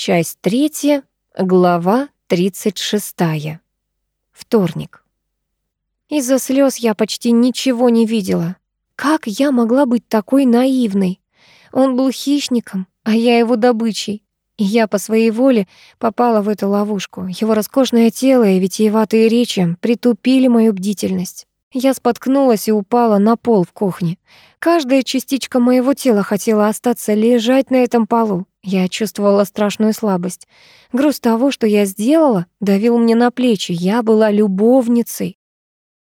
Часть третья, глава тридцать шестая. Вторник. Из-за слез я почти ничего не видела. Как я могла быть такой наивной? Он был хищником, а я его добычей. И я по своей воле попала в эту ловушку. Его роскошное тело и витиеватые речи притупили мою бдительность. Я споткнулась и упала на пол в кухне. Каждая частичка моего тела хотела остаться лежать на этом полу. Я чувствовала страшную слабость. Груз того, что я сделала, давил мне на плечи. Я была любовницей.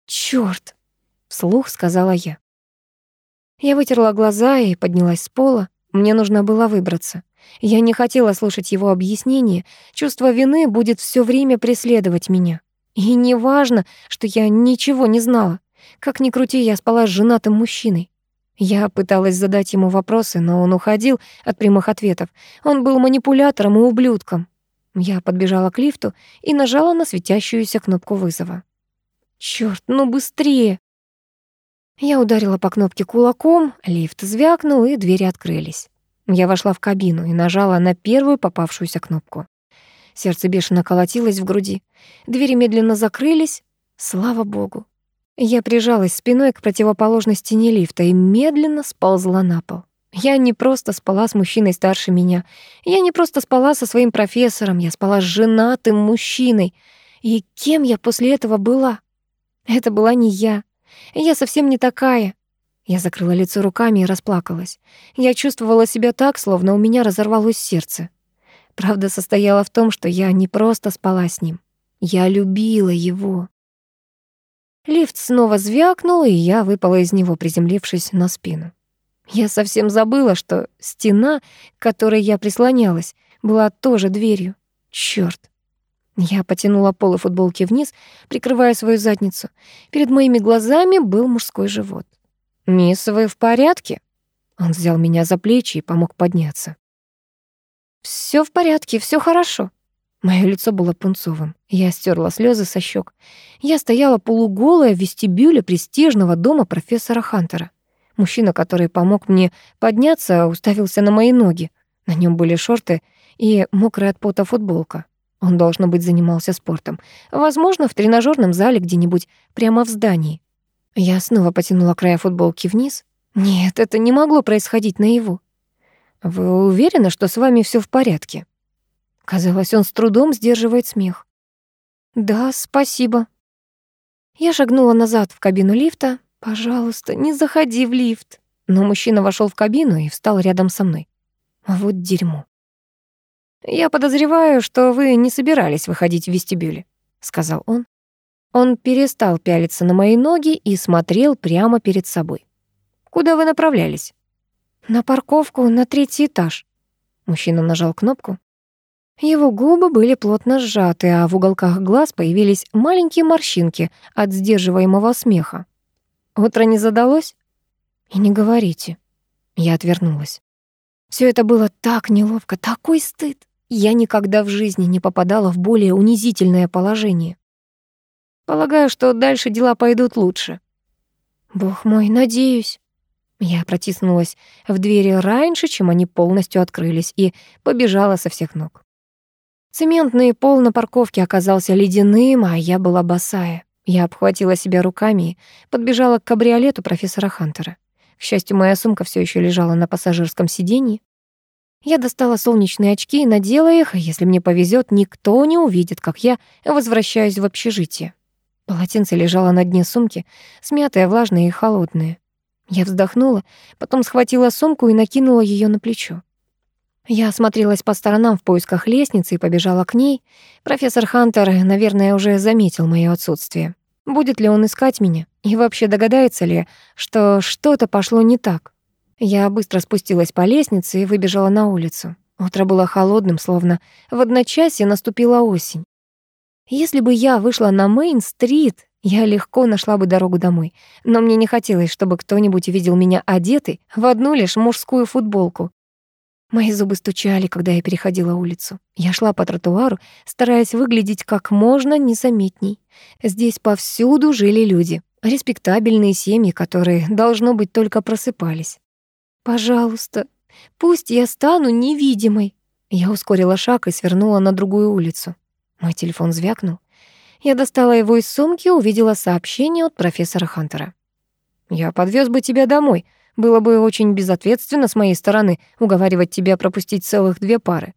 «Чёрт!» — вслух сказала я. Я вытерла глаза и поднялась с пола. Мне нужно было выбраться. Я не хотела слушать его объяснения. Чувство вины будет все время преследовать меня. И не важно, что я ничего не знала. Как ни крути, я спала с женатым мужчиной. Я пыталась задать ему вопросы, но он уходил от прямых ответов. Он был манипулятором и ублюдком. Я подбежала к лифту и нажала на светящуюся кнопку вызова. Чёрт, ну быстрее! Я ударила по кнопке кулаком, лифт звякнул, и двери открылись. Я вошла в кабину и нажала на первую попавшуюся кнопку. Сердце бешено колотилось в груди. Двери медленно закрылись. Слава богу. Я прижалась спиной к противоположной стене лифта и медленно сползла на пол. Я не просто спала с мужчиной старше меня. Я не просто спала со своим профессором. Я спала с женатым мужчиной. И кем я после этого была? Это была не я. Я совсем не такая. Я закрыла лицо руками и расплакалась. Я чувствовала себя так, словно у меня разорвалось сердце. Правда состояла в том, что я не просто спала с ним. Я любила его. Лифт снова звякнул, и я выпала из него, приземлившись на спину. Я совсем забыла, что стена, к которой я прислонялась, была тоже дверью. Чёрт. Я потянула полы футболки вниз, прикрывая свою задницу. Перед моими глазами был мужской живот. «Мисс, вы в порядке?» Он взял меня за плечи и помог подняться. Все в порядке, все хорошо». Моё лицо было пунцовым. Я стерла слезы со щек. Я стояла полуголая в вестибюле престижного дома профессора Хантера. Мужчина, который помог мне подняться, уставился на мои ноги. На нем были шорты и мокрая от пота футболка. Он, должно быть, занимался спортом. Возможно, в тренажерном зале где-нибудь прямо в здании. Я снова потянула края футболки вниз. Нет, это не могло происходить наяву. Вы уверены, что с вами все в порядке? Казалось, он с трудом сдерживает смех. Да, спасибо. Я шагнула назад в кабину лифта. Пожалуйста, не заходи в лифт. Но мужчина вошел в кабину и встал рядом со мной. А вот дерьмо. Я подозреваю, что вы не собирались выходить в вестибюле, сказал он. Он перестал пялиться на мои ноги и смотрел прямо перед собой. «Куда вы направлялись?» «На парковку на третий этаж». Мужчина нажал кнопку. Его губы были плотно сжаты, а в уголках глаз появились маленькие морщинки от сдерживаемого смеха. «Утро не задалось?» «И не говорите». Я отвернулась. Все это было так неловко, такой стыд. Я никогда в жизни не попадала в более унизительное положение. Полагаю, что дальше дела пойдут лучше. Бог мой, надеюсь. Я протиснулась в двери раньше, чем они полностью открылись, и побежала со всех ног. Цементный пол на парковке оказался ледяным, а я была босая. Я обхватила себя руками и подбежала к кабриолету профессора Хантера. К счастью, моя сумка все еще лежала на пассажирском сиденье. Я достала солнечные очки и надела их, и если мне повезет, никто не увидит, как я возвращаюсь в общежитие. Полотенце лежало на дне сумки, смятое, влажное и холодное. Я вздохнула, потом схватила сумку и накинула ее на плечо. Я осмотрелась по сторонам в поисках лестницы и побежала к ней. Профессор Хантер, наверное, уже заметил моё отсутствие. Будет ли он искать меня? И вообще догадается ли, что что-то пошло не так? Я быстро спустилась по лестнице и выбежала на улицу. Утро было холодным, словно в одночасье наступила осень. Если бы я вышла на Мейн-стрит, я легко нашла бы дорогу домой. Но мне не хотелось, чтобы кто-нибудь увидел меня одетой в одну лишь мужскую футболку. Мои зубы стучали, когда я переходила улицу. Я шла по тротуару, стараясь выглядеть как можно незаметней. Здесь повсюду жили люди, респектабельные семьи, которые, должно быть, только просыпались. Пожалуйста, пусть я стану невидимой. Я ускорила шаг и свернула на другую улицу. Мой телефон звякнул. Я достала его из сумки и увидела сообщение от профессора Хантера. «Я подвез бы тебя домой. Было бы очень безответственно с моей стороны уговаривать тебя пропустить целых две пары».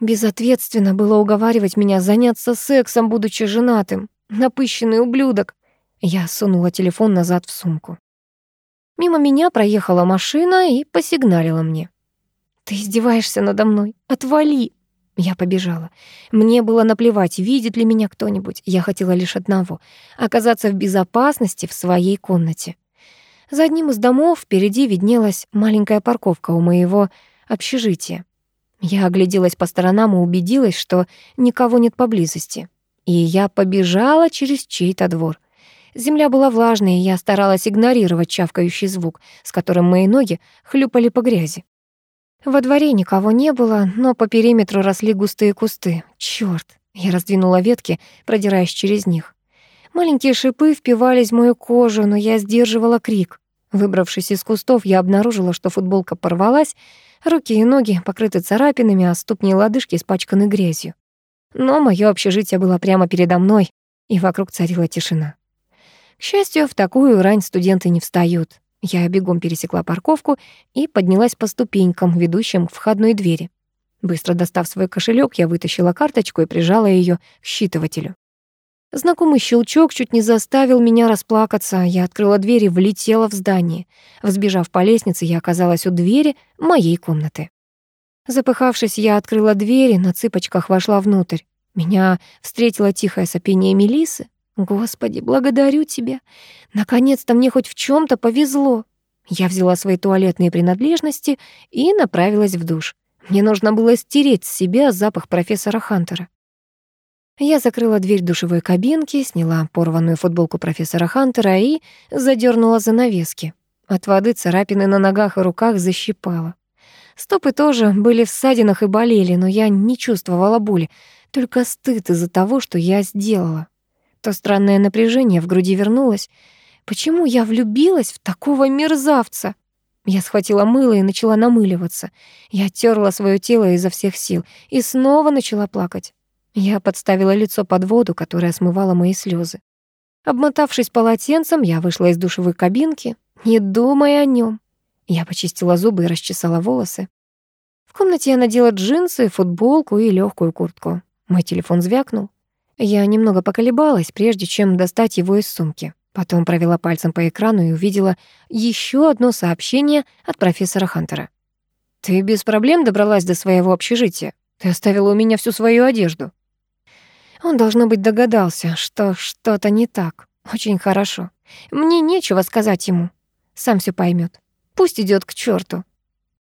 Безответственно было уговаривать меня заняться сексом, будучи женатым. Напыщенный ублюдок. Я сунула телефон назад в сумку. Мимо меня проехала машина и посигналила мне. «Ты издеваешься надо мной? Отвали!» Я побежала. Мне было наплевать, видит ли меня кто-нибудь. Я хотела лишь одного — оказаться в безопасности в своей комнате. За одним из домов впереди виднелась маленькая парковка у моего общежития. Я огляделась по сторонам и убедилась, что никого нет поблизости. И я побежала через чей-то двор. Земля была влажной, и я старалась игнорировать чавкающий звук, с которым мои ноги хлюпали по грязи. Во дворе никого не было, но по периметру росли густые кусты. Чёрт! Я раздвинула ветки, продираясь через них. Маленькие шипы впивались в мою кожу, но я сдерживала крик. Выбравшись из кустов, я обнаружила, что футболка порвалась, руки и ноги покрыты царапинами, а ступни и лодыжки испачканы грязью. Но моё общежитие было прямо передо мной, и вокруг царила тишина. К счастью, в такую рань студенты не встают. Я бегом пересекла парковку и поднялась по ступенькам, ведущим к входной двери. Быстро достав свой кошелек, я вытащила карточку и прижала ее к считывателю. Знакомый щелчок чуть не заставил меня расплакаться. Я открыла дверь и влетела в здание. Взбежав по лестнице, я оказалась у двери моей комнаты. Запыхавшись, я открыла дверь и на цыпочках вошла внутрь. Меня встретило тихое сопение Мелисы. Господи, благодарю тебя. Наконец-то мне хоть в чем то повезло. Я взяла свои туалетные принадлежности и направилась в душ. Мне нужно было стереть с себя запах профессора Хантера. Я закрыла дверь душевой кабинки, сняла порванную футболку профессора Хантера и задернула занавески. От воды царапины на ногах и руках защипала. Стопы тоже были в ссадинах и болели, но я не чувствовала боли, только стыд из-за того, что я сделала. То странное напряжение в груди вернулось. Почему я влюбилась в такого мерзавца? Я схватила мыло и начала намыливаться. Я терла свое тело изо всех сил и снова начала плакать. Я подставила лицо под воду, которая смывала мои слезы. Обмотавшись полотенцем, я вышла из душевой кабинки, не думая о нем. Я почистила зубы и расчесала волосы. В комнате я надела джинсы, футболку и легкую куртку. Мой телефон звякнул. Я немного поколебалась, прежде чем достать его из сумки. Потом провела пальцем по экрану и увидела еще одно сообщение от профессора Хантера. «Ты без проблем добралась до своего общежития. Ты оставила у меня всю свою одежду». Он, должно быть, догадался, что что-то не так. Очень хорошо. Мне нечего сказать ему. Сам все поймет. Пусть идет к черту.